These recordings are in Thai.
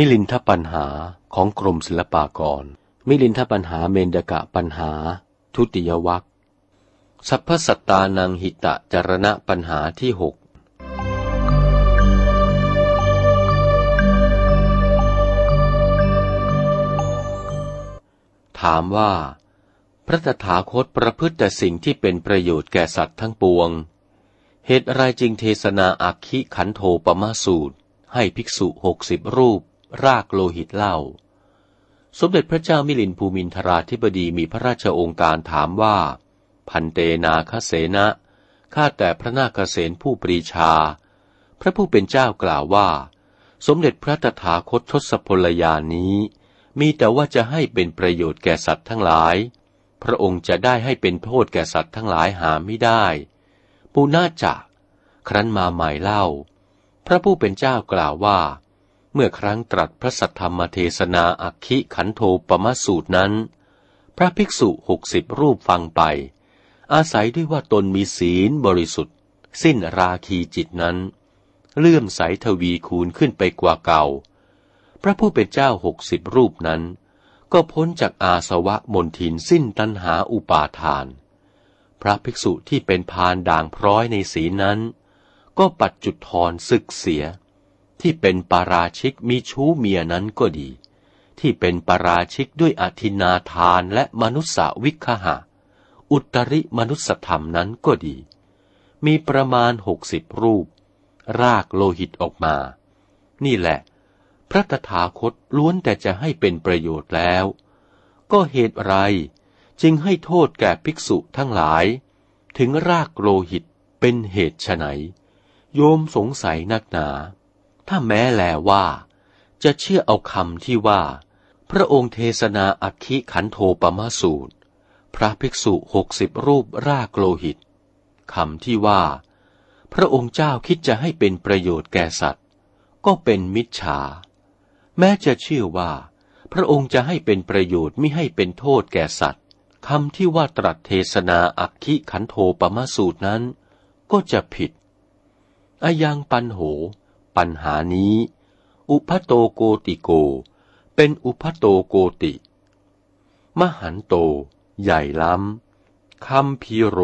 มิลินทปัญหาของกรมศิลปากร มิลินทปัญหาเมนดกะปัญหา ทุติยวัคสัพพสัตตานังหิตะจรณะปัญหาที่หกถามว่า พระตถาคตประพฤติแต่สิ่งที่เป็นประโยชน์แก่สัตว์ทั้งปวง เหตุไรจึงเทศนาอักขิขันโทปมาสูตร ให้ภิกษุหกสิบรูป รากโลหิตเล่า สมเด็จพระเจ้ามิลินภูมินทราธิบดีมีพระราชองค์การถามว่า พันเตนาคเสนะข้าแต่พระนาคเสนผู้ปรีชา พระผู้เป็นเจ้ากล่าวว่า สมเด็จพระตถาคตทศพลยานนี้ มีแต่ว่าจะให้เป็นประโยชน์แก่สัตว์ทั้งหลาย พระองค์จะได้ให้เป็นโทษแก่สัตว์ทั้งหลายหาไม่ได้ ปูนาจะครั้นมาใหม่เล่า พระผู้เป็นเจ้ากล่าวว่า เมื่อครั้งตรัสพระสัทธรรมเทศนาอักขิขันโทปมสูตรนั้น พระภิกษุหกสิบรูปฟังไป อาศัยด้วยว่าตนมีศีลบริสุทธิ์ สิ้นราคีจิตนั้น เลื่อมใสทวีคูณขึ้นไปกว่าเก่า พระผู้เป็นเจ้าหกสิบรูปนั้น ก็พ้นจากอาสวะมนทินสิ้นตัณหาอุปาทาน พระภิกษุที่เป็นพานด่างพร้อยในสีนั้น ก็ปัดจุดทอนศึกเสีย ที่เป็นปาราชิกมีชู้เมียนั้นก็ดี ที่เป็นปาราชิกด้วยอธินาทานและมนุษสวิคหะ อุตริมนุสธรรมนั้นก็ดี มีประมาณหกสิบรูป รากโลหิตออกมา นี่แหละ พระตถาคตล้วนแต่จะให้เป็นประโยชน์แล้ว ก็เหตุไรจึงให้โทษแก่ภิกษุทั้งหลาย ถึงรากโลหิตเป็นเหตุไนโยมสงสัยนักหนา ถ้าแม้แลว่า จะเชื่อเอาคำที่ว่า พระองค์เทศนาอักขิขันโทปมาสูตร พระภิกษุหกสิบรูปรากโลหิตคำที่ว่า พระองค์เจ้าคิดจะให้เป็นประโยชน์แก่สัตว์ ก็เป็นมิจฉา แม้จะเชื่อว่า พระองค์จะให้เป็นประโยชน์ไม่ให้เป็นโทษแก่สัตว์คำที่ว่าตรัสเทศนาอักขิขันโทปมาสูตรนั้น ก็จะผิดอายังปันโห ปัญหานี้ อุพัโตโกติโก เป็นอุพัโตโกติ มหันโต ใหญ่ล้ำคำพีโร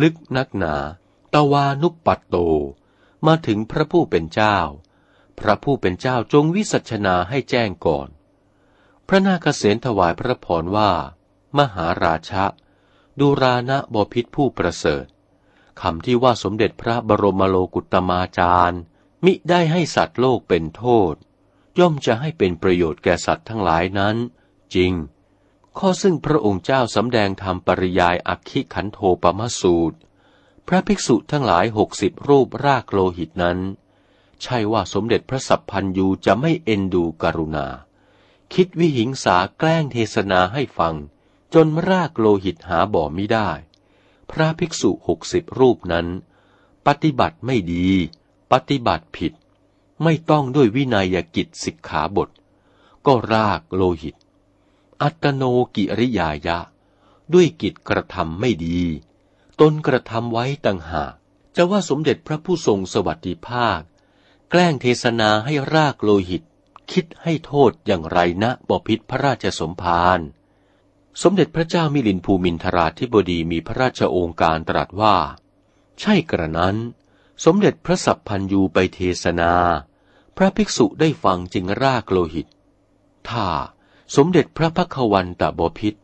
ลึกนักหนา ตวานุปปัตโต มาถึงพระผู้เป็นเจ้า พระผู้เป็นเจ้าจงวิสัชนาให้แจ้งก่อน พระนาคเษนถวายพระพรว่า มหาราชะดูรานะบพิษผู้ประเสริฐคำที่ว่าสมเด็จพระบรมโลกุตมาจารย์ มิได้ให้สัตว์โลกเป็นโทษ ย่อมจะให้เป็นประโยชน์แก่สัตว์ทั้งหลายนั้น จริง ข้อซึ่งพระองค์เจ้าสำแดงธรรมปริยายอักขิขันโทปมสูตร พระภิกษุทั้งหลายหกสิบรูปรากโลหิตนั้น ใช่ว่าสมเด็จพระสัพพันยูจะไม่เอ็นดูกรุณา คิดวิหิงสาแกล้งเทศนาให้ฟัง จนรากโลหิตหาบ่อไม่ได้ พระภิกษุหกสิบรูปนั้น ปฏิบัติไม่ดี ปฏิบัติผิด ไม่ต้องด้วยวินัยกิจสิกขาบท ก็รากโลหิต อัตโนกิริยายะ ด้วยกิจกระทำไม่ดี ตนกระทำไว้ต่างหากจะว่าสมเด็จพระผู้ทรงสวัสดิภาค แกล้งเทศนาให้รากโลหิต คิดให้โทษอย่างไรนะบพิษพระราชสมภารสมเด็จพระเจ้ามิลินภูมินทราธิบดีมีพระราชโองการตรัสว่า ใช่กระนั้น สมเด็จพระสัพพันยูไปเทศนา พระภิกษุได้ฟังจึงรากโลหิต ถ้าสมเด็จพระพักวันตบพิษ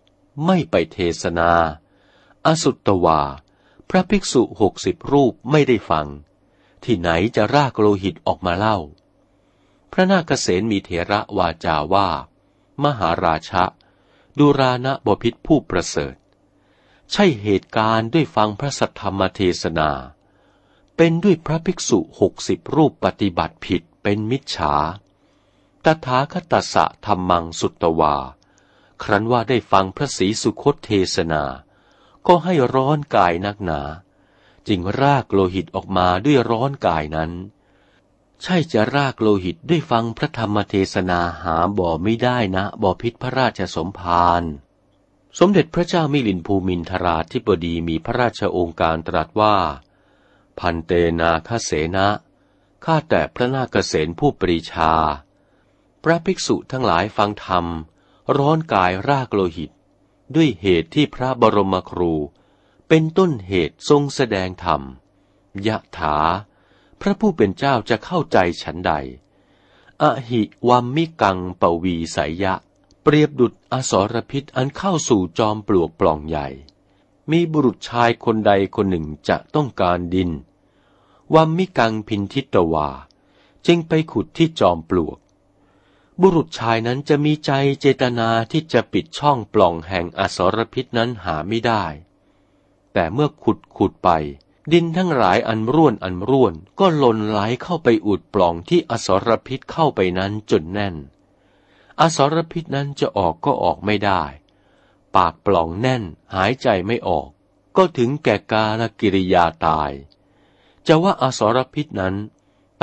ไม่ไปเทศนา อสุตตวา พระภิกษุหกสิบรูปไม่ได้ฟัง ที่ไหนจะรากโลหิตออกมาเล่า พระนาคเษนมีเถระวาจาว่า มหาราชะดูรานะบพิษผู้ประเสริฐ ใช่เหตุการณ์ด้วยฟังพระสัทธรรมเทศนา เป็นด้วยพระภิกษุหกสิบรูปปฏิบัติผิดเป็นมิจฉา ตถาคตสะธรรมังสุตวา ครั้นว่าได้ฟังพระศรีสุคตเทศนา ก็ให้ร้อนกายนักหนา จึงรากโลหิตออกมาด้วยร้อนกายนั้น ใช่จะรากโลหิตด้วยฟังพระธรรมเทศนาหาบ่อไม่ได้นะบ่อพิษพระราชสมภารสมเด็จพระเจ้ามิลินภูมินทราธิบดีมีพระราชองค์การตรัสว่า พันเตนาคเสนะข้าแต่พระนาคเษนผู้ปรีชา พระภิกษุทั้งหลายฟังธรรม ร้อนกายรากโลหิต ด้วยเหตุที่พระบรมครู เป็นต้นเหตุทรงแสดงธรรม ยะถา พระผู้เป็นเจ้าจะเข้าใจฉันใด อหิวัมมิกังปวีสายยะเปรียบดุดอสรพิษอันเข้าสู่จอมปลวกปล่องใหญ่ มีบุรุษชายคนใดคนหนึ่งจะต้องการดิน วัมมิกังพินทิตวา จึงไปขุดที่จอมปลวก บุรุษชายนั้นจะมีใจเจตนาที่จะปิดช่องปล่องแห่งอสรพิษนั้นหาไม่ได้ แต่เมื่อขุดขุดไป ดินทั้งหลายอันร่วนอันร่วนก็หล่นไหลเข้าไปอุดปล่องที่อสรพิษเข้าไปนั้นจนแน่น อสรพิษนั้นจะออกก็ออกไม่ได้ ปากปล่องแน่นหายใจไม่ออก ก็ถึงแก่กาลกิริยาตาย จะว่าอสรพิษนั้น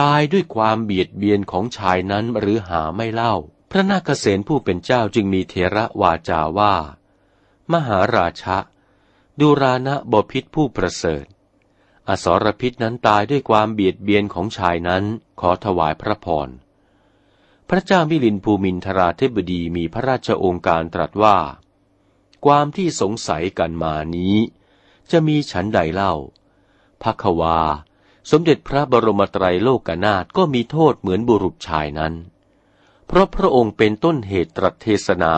ตายด้วยความเบียดเบียนของชายนั้นหรือหาไม่เล่า พระนาคเษนผู้เป็นเจ้าจึงมีเทระวาจาว่า มหาราชะดูรานะบพิษผู้ประเสริฐ อสรพิษนั้นตายด้วยความเบียดเบียนของชายนั้นขอถวายพระพรพระเจ้ามิลินภูมินทราธิบดีมีพระราชโองการตรัสว่า ความที่สงสัยกันมานี้ จะมีฉันใดเล่าพักวา สมเด็จพระบรมไตรโลกนาถก็มีโทษเหมือนบุรุษชายนั้น เพราะพระองค์เป็นต้นเหตุตรัสเทศนา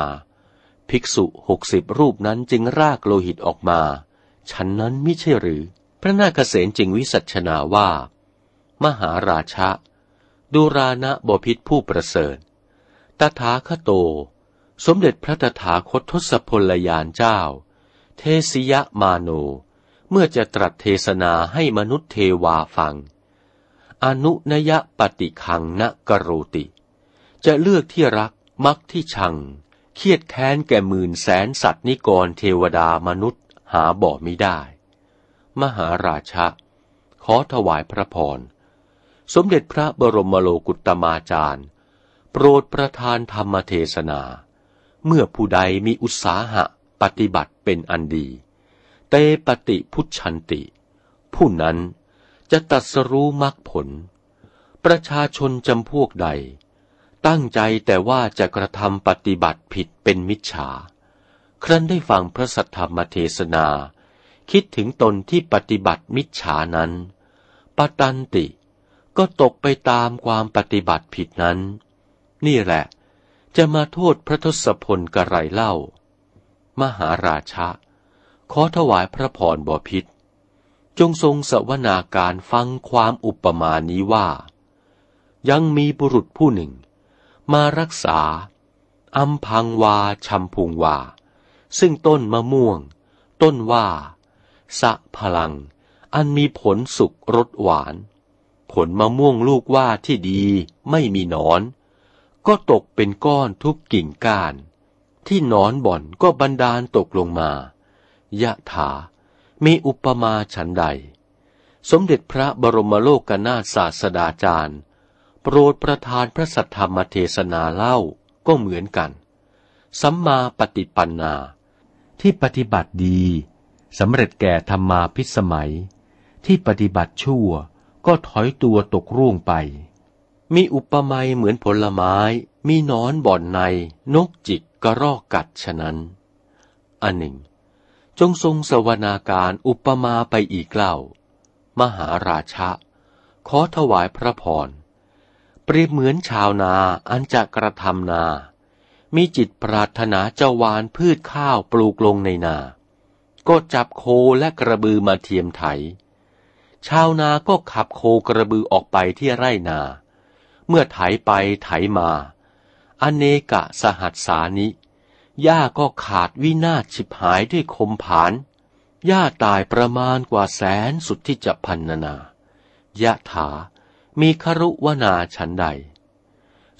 ภิกษุหกสิบรูปนั้นจึงรากโลหิตออกมา ฉันนั้นไม่ใช่หรือ พระนาคเษนจึงวิสัชนาว่า มหาราชะดูรานะบพิษผู้ประเสริฐตถาคโต สมเด็จพระตถาคตทศพลยานเจ้า เทสยมาโน เมื่อจะตรัสเทศนาให้มนุษย์เทวาฟัง อนุนยปฏิคังนกโรติ จะเลือกที่รักมักที่ชัง เครียดแค้นแก่หมื่นแสนสัตว์นิกรเทวดามนุษย์หาบ่ไม่ได้ มหาราชะ ขอถวายพระพร สมเด็จพระบรมโลกุตมาจารย์ โปรดประทานธรรมเทศนา เมื่อผู้ใดมีอุตสาหะปฏิบัติเป็นอันดี เตปฏิพุชันติ ผู้นั้นจะตัดสรู้มรรคผล ประชาชนจำพวกใด ตั้งใจแต่ว่าจะกระทำปฏิบัติผิดเป็นมิจฉา ครั้นได้ฟังพระสัทธรรมเทศนา คิดถึงตนที่ปฏิบัติมิจฉานั้นปตันติก็ตกไปตามความปฏิบัติผิดนั้น นี่แหละ จะมาโทษพระทศพลกระไรเล่า มหาราชะ ขอถวายพระพรบพิษ จงทรงสวนาการฟังความอุปมานี้ว่า ยังมีบุรุษผู้หนึ่ง มารักษา อัมพังวาชัมพุงวา ซึ่งต้นมะม่วง ต้นว่า สะพลัง อันมีผลสุกรสหวาน ผลมะม่วงลูกว่าที่ดีไม่มีหนอน ก็ตกเป็นก้อนทุกกิ่งก้าน ที่นอนบ่อนก็บันดาลตกลงมายะถา มีอุปมาฉันใด สมเด็จพระบรมโลกนาถศาสดาจารย์ โปรดประทานพระสัทธรรมเทศนาเล่าก็เหมือนกัน สัมมาปฏิปันนา ที่ปฏิบัติดีสำเร็จแก่ธรรมาพิสมัย ที่ปฏิบัติชั่วก็ถอยตัวตกร่วงไป มีอุปมาเหมือนผลไม้ มีนอนบ่อนใน นกจิกกระรอกกัดฉะนั้น อันหนึ่ง จงทรงสวนาการอุปมาไปอีกเล่า มหาราชะ ขอถวายพระพร เปรียบเหมือนชาวนาอันจะกระทำนา มีจิตปรารถนาจะหวานพืชข้าวปลูกลงในนา ก็จับโคและกระบือมาเทียมไถ ชาวนาก็ขับโคกระบือออกไปที่ไร่นา เมื่อไถไปไถมา อเนกะสหัสสานิหญ้าก็ขาดวินาศฉิบหายด้วยคมผานหญ้าตายประมาณกว่าแสนสุดที่จะพันนนายะถา มีครุวนาฉันใด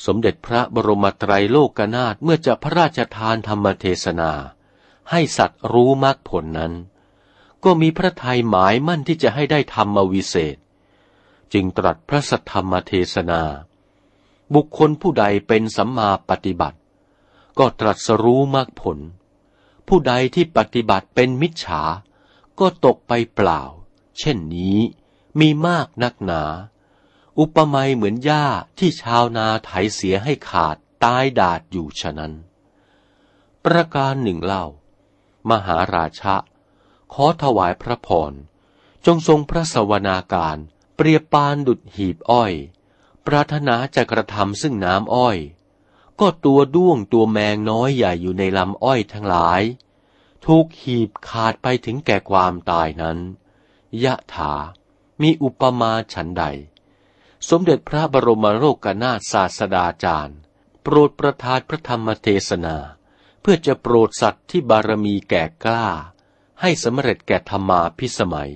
สมเด็จพระบรมไตรโลกนาถเมื่อจะพระราชทานธรรมเทศนา ให้สัตว์รู้มรรคผลนั้น ก็มีพระทัยหมายมั่นที่จะให้ได้ธรรมวิเศษ จึงตรัสพระสัทธรรมเทศนา บุคคลผู้ใดเป็นสัมมาปฏิบัติ ก็ตรัสรู้มรรคผล ผู้ใดที่ปฏิบัติเป็นมิจฉา ก็ตกไปเปล่า เช่นนี้มีมากนักหนา อุปมาเหมือนหญ้าที่ชาวนาไถเสียให้ขาดตายดาดอยู่ฉะนั้น ประการหนึ่งเล่า มหาราชะ ขอถวายพระพร จงทรงพระสวนาการเปรียบปานดุดหีบอ้อย ปรารถนาจะกระทำซึ่งน้ำอ้อย ก็ตัวด้วงตัวแมงน้อยใหญ่อยู่ในลำอ้อยทั้งหลาย ถูกหีบขาดไปถึงแก่ความตายนั้น ยะถา มีอุปมาฉันใด สมเด็จพระบรมโลกนาถศาสดาจารย์ โปรดประทานพระธรรมเทศนา เพื่อจะโปรดสัตว์ที่บารมีแก่กล้า ให้สำเร็จแก่ธรรมาพิสมัย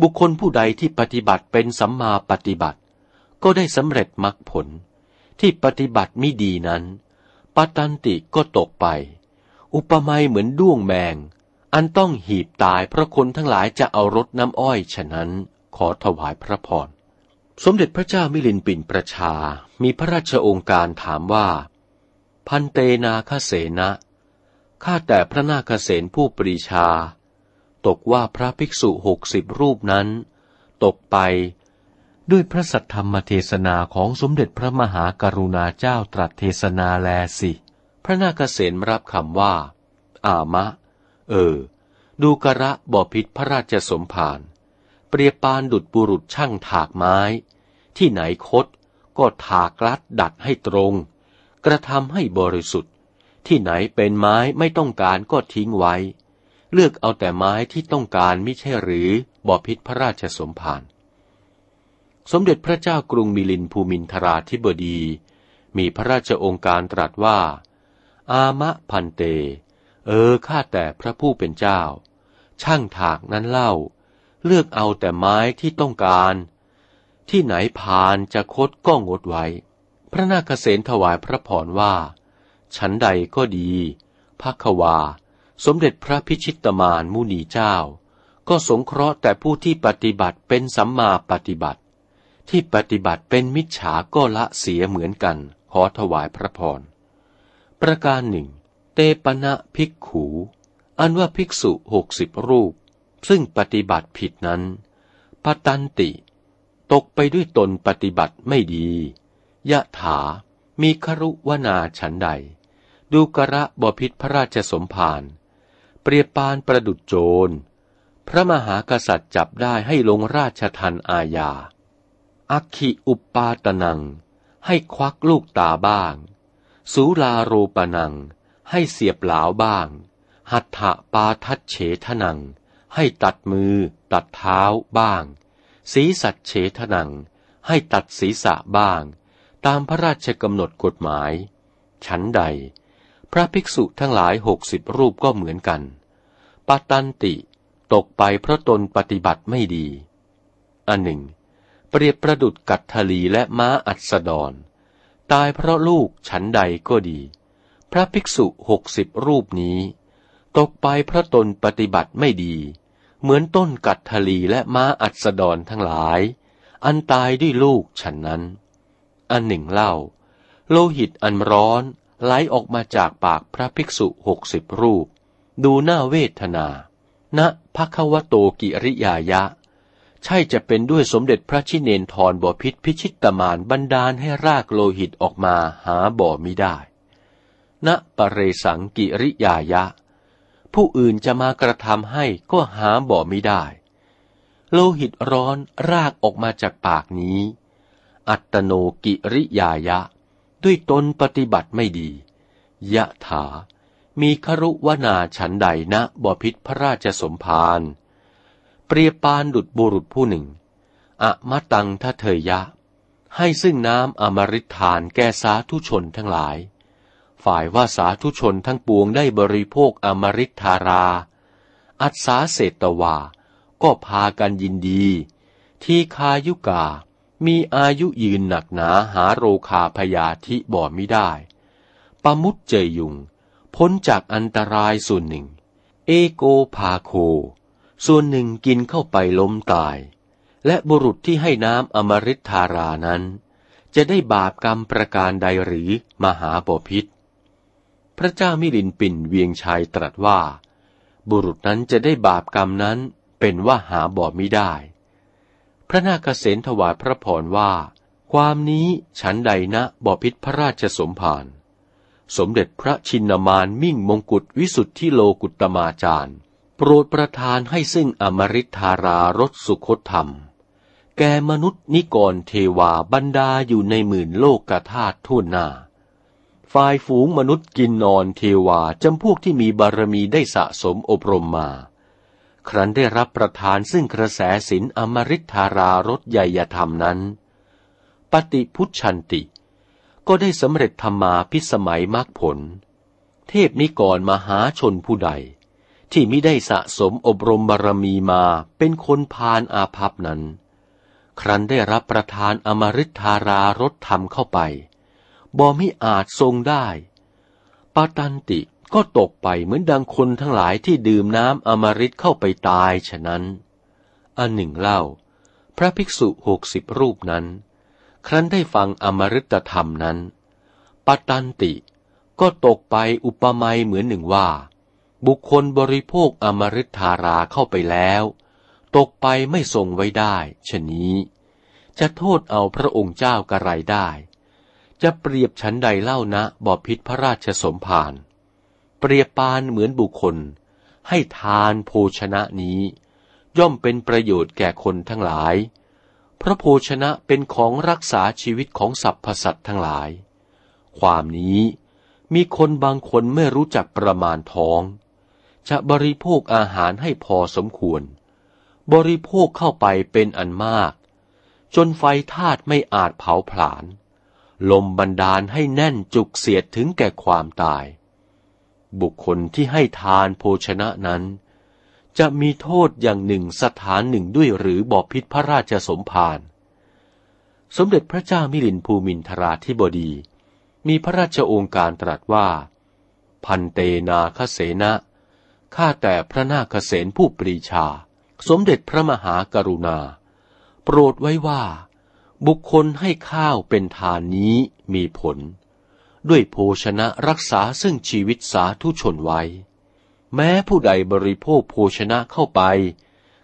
บุคคลผู้ใดที่ปฏิบัติเป็นสัมมาปฏิบัติ ก็ได้สำเร็จมรรคผล ที่ปฏิบัติไม่ดีนั้นปตันติก็ตกไป อุปมาเหมือนด้วงแมง อันต้องหีบตายเพราะคนทั้งหลายจะเอารถน้ำอ้อยฉะนั้นขอถวายพระพร สมเด็จพระเจ้ามิลินปินประชา มีพระราชองค์การถามว่า พันเตนาคเสนะข้าแต่พระนาคเสนผู้ปรีชา ตกว่าพระภิกษุหกสิบรูปนั้น ตกไป ด้วยพระสัทธรรมเทศนาของสมเด็จพระมหากรุณาเจ้าตรัสเทศนาแลสิ พระนาคเสนรับคำว่า อามะ เออ ดูกระบ่อพิษพระราชสมภารเปรียบปานดุดบุรุษช่างถากไม้ ที่ไหนคดก็ถากลัดดัดให้ตรง กระทำให้บริสุทธิ์ ที่ไหนเป็นไม้ไม่ต้องการก็ทิ้งไว้ เลือกเอาแต่ไม้ที่ต้องการไม่ใช่หรือบ่อพิษพระราชสมภาร สมเด็จพระเจ้ากรุงมิลินภูมินทราธิบดี มีพระราชองค์การตรัสว่า อามะพันเต เออข้าแต่พระผู้เป็นเจ้า ช่างถากนั้นเล่า เลือกเอาแต่ไม้ที่ต้องการ ที่ไหนพานจะคดก็งดไว้ พระนาคเษนถวายพระพรว่า ฉันใดก็ดีพักวา สมเด็จพระพิชิตมานมุนีเจ้า ก็สงเคราะห์แต่ผู้ที่ปฏิบัติเป็นสัมมาปฏิบัติ ที่ปฏิบัติเป็นมิจฉาก็ละเสียเหมือนกัน ขอถวายพระพร ประการหนึ่ง เตปนะภิกขู อันว่าภิกษุหกสิบรูป ซึ่งปฏิบัติผิดนั้นปตันติ ตกไปด้วยตนปฏิบัติไม่ดี ยะถา มีครุวนาฉันใด ดูกระบพิษพระราชสมภาร เปรียบปานประดุจโจร พระมหากษัตริย์จับได้ให้ลงราชทันอาญา อักขิอุปปาตนัง ให้ควักลูกตาบ้าง สูลาโรปนัง ให้เสียบหลาวบ้าง หัตถะปาทัดเฉทนัง ให้ตัดมือ ตัดเท้าบ้าง ศีสัตเฉทนัง ให้ตัดศีรษะบ้าง ตามพระราชกำหนดกฎหมาย ฉันใด พระภิกษุทั้งหลายหกสิบรูปก็เหมือนกันปตันติ ตกไปเพราะตนปฏิบัติไม่ดี อันหนึ่ง เปรียบประดุดกัตทลีและม้าอัสดร ตายเพราะลูกฉันใดก็ดี พระภิกษุหกสิบรูปนี้ ตกไปเพราะตนปฏิบัติไม่ดี เหมือนต้นกัตทลีและม้าอัสดรทั้งหลาย อันตายด้วยลูกฉันนั้น อันหนึ่งเล่า โลหิตอันร้อนไหลออกมาจากปากพระภิกษุหกสิบรูป ดูหน้าเวทนา ณภควโตกิริยายะ ใช่จะเป็นด้วยสมเด็จพระชิเนนทรบ่อพิษพิชิตตมานบันดาลให้รากโลหิตออกมาหาบ่อมิได้ ณปเรสังกิริยายะ ผู้อื่นจะมากระทำให้ก็หาบ่อมิได้ โลหิตร้อนรากออกมาจากปากนี้ อัตโนกิริยายะ ด้วยตนปฏิบัติไม่ดี ยะถา มีครุวนาฉันใดนะบ่อพิษพระราชสมภาร เปรียบปานดุดบุรุษผู้หนึ่ง อะมะตังทะเทยะ ให้ซึ่งน้ำอมฤตทานแก่สาธุชนทั้งหลาย ฝ่ายว่าสาธุชนทั้งปวงได้บริโภคอมฤตธารา อัศาเศตวา ก็พากันยินดี ที่คายุกา มีอายุยืนหนักหนาหาโรคาพยาธิบ่มิได้ปะมุตเจยยุง พ้นจากอันตรายส่วนหนึ่ง เอโกพาโค ส่วนหนึ่งกินเข้าไปล้มตาย และบุรุษที่ให้น้ำอมฤตธารานั้น จะได้บาปกรรมประการใดหรือมหาบพิษพระเจ้ามิลินปินเวียงชัยตรัสว่า บุรุษนั้นจะได้บาปกรรมนั้นเป็นว่าหาบ่อมิได้ พระนาคเษนถวายพระพรว่า ความนี้ฉันใดนะบ่อพิษพระราชสมภารสมเด็จพระชินมานมิ่งมงกุฎวิสุทธิโลกุตมาจารย์ โปรดประทานให้ซึ่งอมริธารารสสุคตธรรม แก่มนุษย์นิกรเทวาบรรดาอยู่ในหมื่นโลกกธาตุทั่วหน้า ฝ่ายฝูงมนุษย์กินนอนเทวาจำพวกที่มีบารมีได้สะสมอบรมมา ครั้นได้รับประทานซึ่งกระแสสินอมริธารารสใหญ่ธรรมนั้น ปฏิพุชชันติ ก็ได้สำเร็จธรรมาพิสมัยมรรคผล เทพนิกรมหาชนผู้ใด ที่มิได้สะสมอบรมบารมีมาเป็นคนพานอาภัพนั้น ครั้นได้รับประทานอมฤตธารารสธรรมเข้าไปบ่มิอาจทรงได้ปาตันติก็ตกไปเหมือนดังคนทั้งหลายที่ดื่มน้ำอมฤตเข้าไปตายฉะนั้น อันหนึ่งเล่า พระภิกษุหกสิบรูปนั้น ครั้นได้ฟังอมฤตธรรมนั้นปตันติก็ตกไปอุปมาเหมือนหนึ่งว่า บุคคลบริโภคอมฤตธาราเข้าไปแล้ว ตกไปไม่ทรงไว้ได้ชนี้ จะโทษเอาพระองค์เจ้ากระไรได้ จะเปรียบฉันใดเล่านะบอพิษพระราชสมภารเปรียบปานเหมือนบุคคล ให้ทานโภชนะนี้ ย่อมเป็นประโยชน์แก่คนทั้งหลาย พระโภชนะเป็นของรักษาชีวิตของสรรพสัตว์ทั้งหลาย ความนี้มีคนบางคนไม่รู้จักประมาณท้อง จะบริโภคอาหารให้พอสมควร บริโภคเข้าไปเป็นอันมาก จนไฟธาตุไม่อาจเผาผลาญ ลมบันดาลให้แน่นจุกเสียดถึงแก่ความตาย บุคคลที่ให้ทานโภชนะนั้น จะมีโทษอย่างหนึ่งสถานหนึ่งด้วยหรือบอพิษพระราชสมภารสมเด็จพระเจ้ามิลินภูมินทราธิบดี มีพระราชโองการตรัสว่า พันเตนาคเสนะ ข้าแต่พระนาคเสนผู้ปรีชา สมเด็จพระมหากรุณา โปรดไว้ว่า บุคคลให้ข้าวเป็นทานนี้มีผล ด้วยโภชนะรักษาซึ่งชีวิตสาธุชนไว้ แม้ผู้ใดบริโภคโภชนะเข้าไป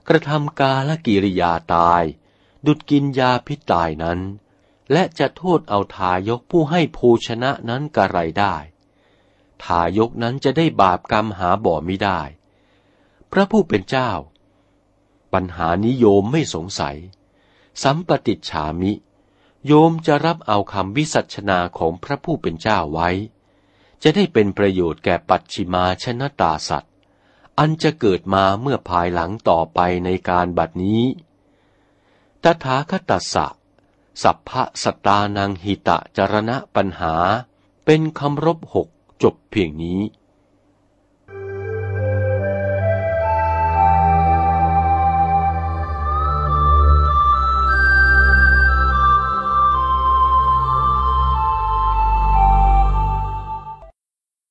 กระทำกาลกิริยาตาย ดุดกินยาพิษตายนั้น และจะโทษเอาทายกผู้ให้โภชนะนั้นกระไรได้ ทายกนั้นจะได้บาปกรรมหาบ่อม่ได้ พระผู้เป็นเจ้า ปัญหานิโยมไม่สงสัย สัมปติฉามิ โยมจะรับเอาคำวิสัชนาของพระผู้เป็นเจ้าไว้ จะได้เป็นประโยชน์แก่ปัจฉิมาชนตาสัตว์ อันจะเกิดมาเมื่อภายหลังต่อไปในการบัดนี้ตถาคตสะสัพพะสตานังหิตะจรณะปัญหา เป็นคำรบหก จบเพียงนี้